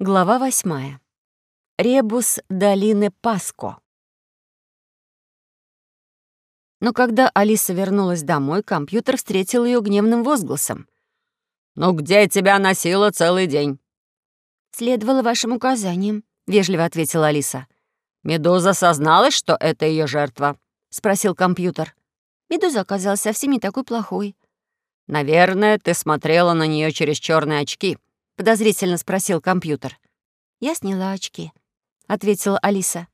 Глава восьмая. Ребус долины Паско. Но когда Алиса вернулась домой, компьютер встретил ее гневным возгласом. «Ну где тебя носило целый день?» «Следовало вашим указаниям», — вежливо ответила Алиса. «Медуза созналась, что это ее жертва?» — спросил компьютер. Медуза оказалась совсем не такой плохой. «Наверное, ты смотрела на нее через черные очки», подозрительно спросил компьютер. «Я сняла очки», — ответила Алиса.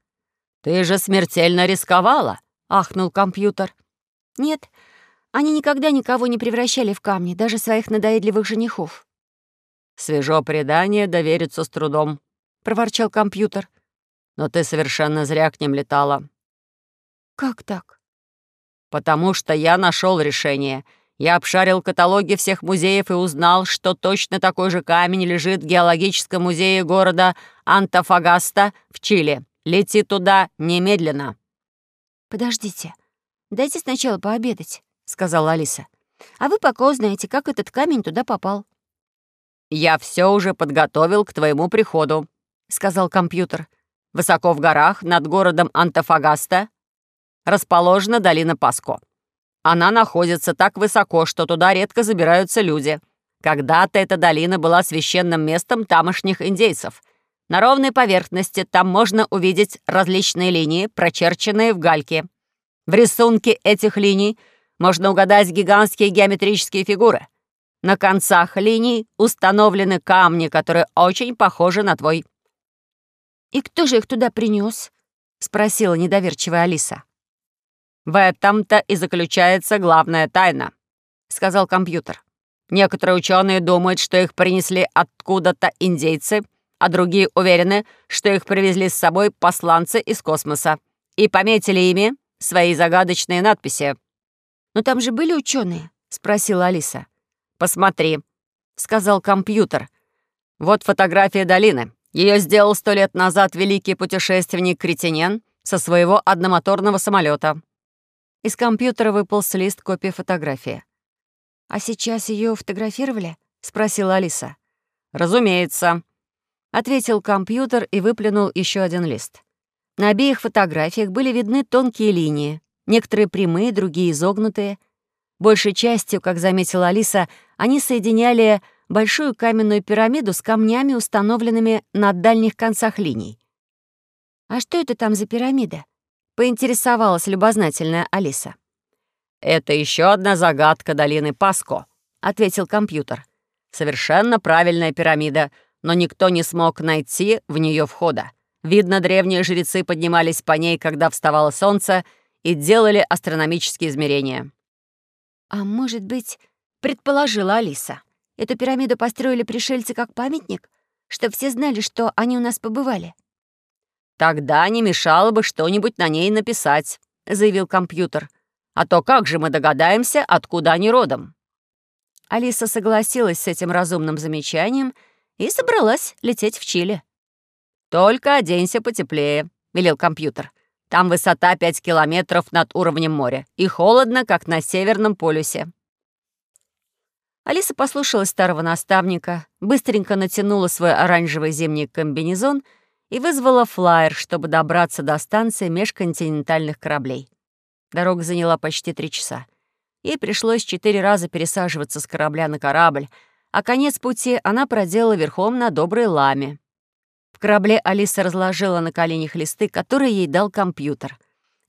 «Ты же смертельно рисковала», — ахнул компьютер. «Нет, они никогда никого не превращали в камни, даже своих надоедливых женихов». «Свежо предание, довериться с трудом», — проворчал компьютер. «Но ты совершенно зря к ним летала». «Как так?» «Потому что я нашел решение — я обшарил каталоги всех музеев и узнал, что точно такой же камень лежит в геологическом музее города Антофагаста в Чили. Лети туда немедленно». «Подождите, дайте сначала пообедать», — сказала Алиса. «А вы пока узнаете, как этот камень туда попал». «Я все уже подготовил к твоему приходу», — сказал компьютер. «Высоко в горах над городом Антофагаста расположена долина Паско. Она находится так высоко, что туда редко забираются люди. Когда-то эта долина была священным местом тамошних индейцев. На ровной поверхности там можно увидеть различные линии, прочерченные в гальке. В рисунке этих линий можно угадать гигантские геометрические фигуры. На концах линий установлены камни, которые очень похожи на твой. «И кто же их туда принес? спросила недоверчивая Алиса. «В этом-то и заключается главная тайна», — сказал компьютер. «Некоторые ученые думают, что их принесли откуда-то индейцы, а другие уверены, что их привезли с собой посланцы из космоса и пометили ими свои загадочные надписи». «Но там же были ученые, спросила Алиса. «Посмотри», — сказал компьютер. «Вот фотография долины. Ее сделал сто лет назад великий путешественник Кретинен со своего одномоторного самолета. Из компьютера выполз лист копии фотографии. «А сейчас ее фотографировали?» — спросила Алиса. «Разумеется», — ответил компьютер и выплюнул еще один лист. На обеих фотографиях были видны тонкие линии, некоторые прямые, другие изогнутые. Большей частью, как заметила Алиса, они соединяли большую каменную пирамиду с камнями, установленными на дальних концах линий. «А что это там за пирамида?» — поинтересовалась любознательная Алиса. «Это еще одна загадка долины Паско», — ответил компьютер. «Совершенно правильная пирамида, но никто не смог найти в нее входа. Видно, древние жрецы поднимались по ней, когда вставало солнце, и делали астрономические измерения». «А может быть, — предположила Алиса, — эту пирамиду построили пришельцы как памятник, чтобы все знали, что они у нас побывали?» «Тогда не мешало бы что-нибудь на ней написать», — заявил компьютер. «А то как же мы догадаемся, откуда они родом?» Алиса согласилась с этим разумным замечанием и собралась лететь в Чили. «Только оденься потеплее», — велел компьютер. «Там высота 5 километров над уровнем моря и холодно, как на Северном полюсе». Алиса послушалась старого наставника, быстренько натянула свой оранжевый зимний комбинезон — и вызвала флайер, чтобы добраться до станции межконтинентальных кораблей. Дорога заняла почти три часа. Ей пришлось четыре раза пересаживаться с корабля на корабль, а конец пути она проделала верхом на доброй ламе. В корабле Алиса разложила на коленях листы, которые ей дал компьютер.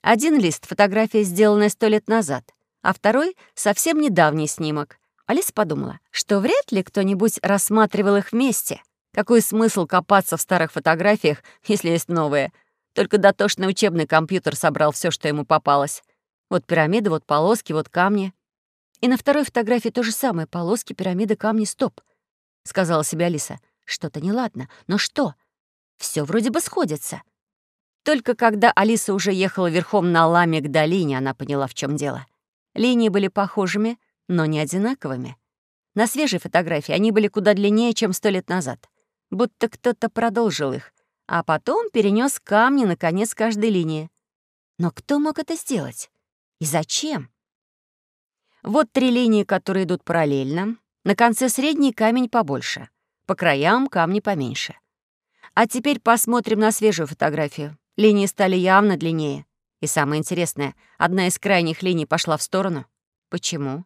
Один лист — фотография, сделанная сто лет назад, а второй — совсем недавний снимок. Алиса подумала, что вряд ли кто-нибудь рассматривал их вместе — какой смысл копаться в старых фотографиях, если есть новые? Только дотошный учебный компьютер собрал все, что ему попалось. Вот пирамиды, вот полоски, вот камни. И на второй фотографии то же самое. Полоски, пирамиды, камни, стоп. Сказала себе Алиса. Что-то неладно. Но что? Все вроде бы сходится. Только когда Алиса уже ехала верхом на ламе к долине, она поняла, в чем дело. Линии были похожими, но не одинаковыми. На свежей фотографии они были куда длиннее, чем сто лет назад будто кто-то продолжил их, а потом перенес камни на конец каждой линии. Но кто мог это сделать? И зачем? Вот три линии, которые идут параллельно. На конце средний камень побольше, по краям камни поменьше. А теперь посмотрим на свежую фотографию. Линии стали явно длиннее. И самое интересное, одна из крайних линий пошла в сторону. Почему?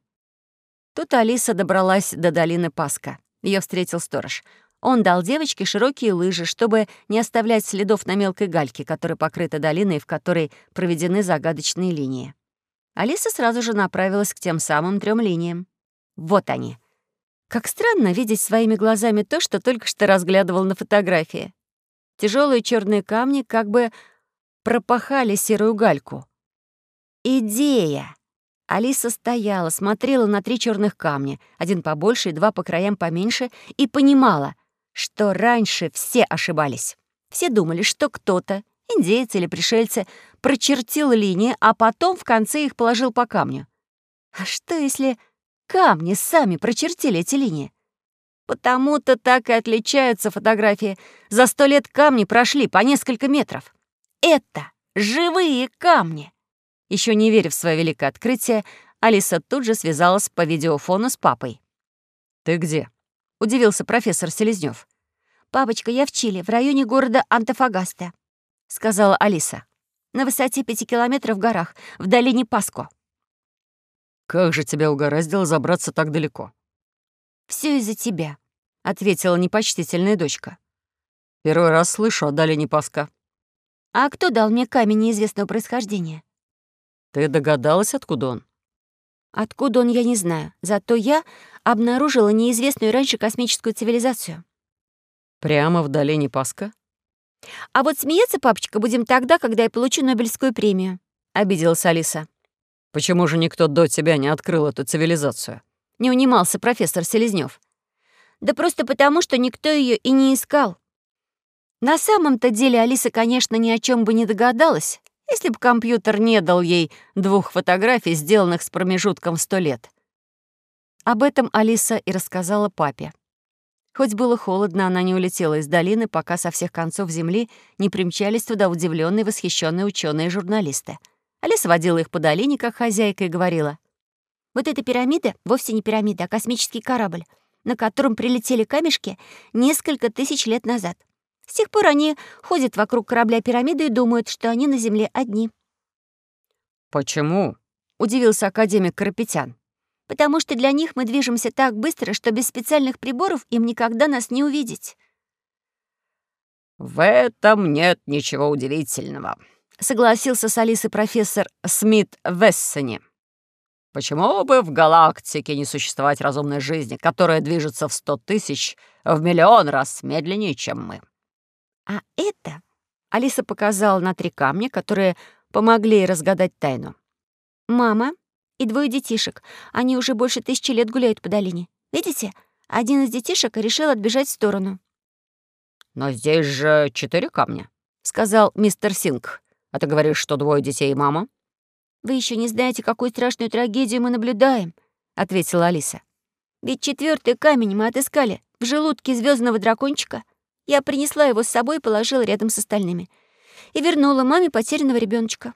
Тут Алиса добралась до долины Паска. Ее встретил сторож. Он дал девочке широкие лыжи, чтобы не оставлять следов на мелкой гальке, которая покрыта долиной, в которой проведены загадочные линии. Алиса сразу же направилась к тем самым трем линиям. Вот они. Как странно видеть своими глазами то, что только что разглядывал на фотографии. Тяжелые черные камни как бы пропахали серую гальку. Идея! Алиса стояла, смотрела на три черных камня, один побольше и два по краям поменьше, и понимала, что раньше все ошибались. Все думали, что кто-то, индейцы или пришельцы, прочертил линии, а потом в конце их положил по камню. А что, если камни сами прочертили эти линии? Потому-то так и отличаются фотографии. За сто лет камни прошли по несколько метров. Это живые камни. Еще не веря в свое великое открытие, Алиса тут же связалась по видеофону с папой. «Ты где?» — удивился профессор Селезнёв. «Папочка, я в Чили, в районе города Антофагаста», — сказала Алиса. «На высоте пяти километров в горах, в долине Паско». «Как же тебя угораздило забраться так далеко?» Все из-за тебя», — ответила непочтительная дочка. «Первый раз слышу о долине Паска». «А кто дал мне камень неизвестного происхождения?» «Ты догадалась, откуда он?» Откуда он, я не знаю. Зато я обнаружила неизвестную раньше космическую цивилизацию. Прямо в долине Паска? А вот смеяться, папочка, будем тогда, когда я получу Нобелевскую премию, обиделась Алиса. Почему же никто до тебя не открыл эту цивилизацию? Не унимался профессор Селезнёв. Да просто потому, что никто ее и не искал. На самом-то деле Алиса, конечно, ни о чем бы не догадалась, если бы компьютер не дал ей двух фотографий, сделанных с промежутком в сто лет. Об этом Алиса и рассказала папе. Хоть было холодно, она не улетела из долины, пока со всех концов земли не примчались туда удивленные, восхищенные ученые и журналисты. Алиса водила их по долине, как хозяйка, и говорила, «Вот эта пирамида вовсе не пирамида, а космический корабль, на котором прилетели камешки несколько тысяч лет назад. С тех пор они ходят вокруг корабля пирамиды и думают, что они на Земле одни. «Почему?» — удивился академик Карапетян. «Потому что для них мы движемся так быстро, что без специальных приборов им никогда нас не увидеть». «В этом нет ничего удивительного», — согласился с Алисой профессор Смит Вессони. «Почему бы в галактике не существовать разумной жизни, которая движется в сто тысяч, в миллион раз медленнее, чем мы?» А это... Алиса показала на три камня, которые помогли ей разгадать тайну. «Мама и двое детишек. Они уже больше тысячи лет гуляют по долине. Видите? Один из детишек решил отбежать в сторону». «Но здесь же четыре камня», — сказал мистер Синг. «А ты говоришь, что двое детей и мама?» «Вы еще не знаете, какую страшную трагедию мы наблюдаем», — ответила Алиса. «Ведь четвертый камень мы отыскали в желудке звездного дракончика. Я принесла его с собой и положила рядом с остальными. И вернула маме потерянного ребеночка.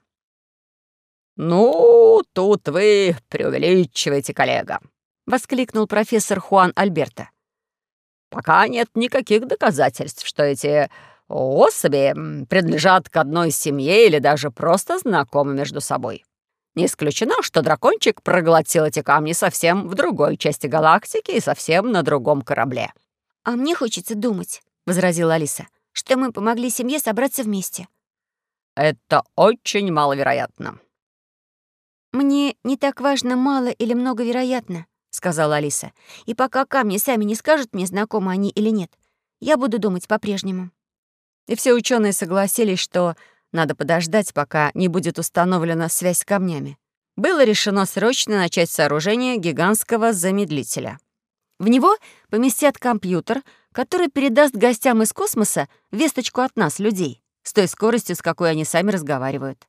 «Ну, тут вы преувеличиваете, коллега», — воскликнул профессор Хуан Альберто. «Пока нет никаких доказательств, что эти особи принадлежат к одной семье или даже просто знакомы между собой. Не исключено, что дракончик проглотил эти камни совсем в другой части галактики и совсем на другом корабле». «А мне хочется думать», — возразила Алиса, «что мы помогли семье собраться вместе». «Это очень маловероятно». «Мне не так важно, мало или много вероятно», — сказала Алиса. «И пока камни сами не скажут мне, знакомы они или нет, я буду думать по-прежнему». И все ученые согласились, что надо подождать, пока не будет установлена связь с камнями. Было решено срочно начать сооружение гигантского замедлителя. В него поместят компьютер — который передаст гостям из космоса весточку от нас, людей, с той скоростью, с какой они сами разговаривают.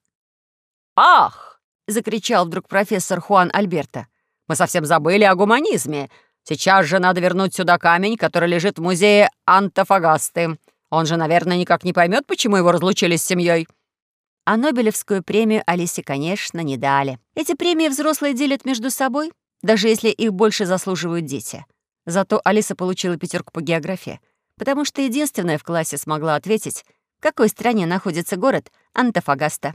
«Ах!» — закричал вдруг профессор Хуан Альберто. «Мы совсем забыли о гуманизме. Сейчас же надо вернуть сюда камень, который лежит в музее Антофагасты. Он же, наверное, никак не поймет, почему его разлучили с семьей. А Нобелевскую премию Алисе, конечно, не дали. Эти премии взрослые делят между собой, даже если их больше заслуживают дети. Зато Алиса получила пятерку по географии, потому что единственная в классе смогла ответить, в какой стране находится город Антофагаста.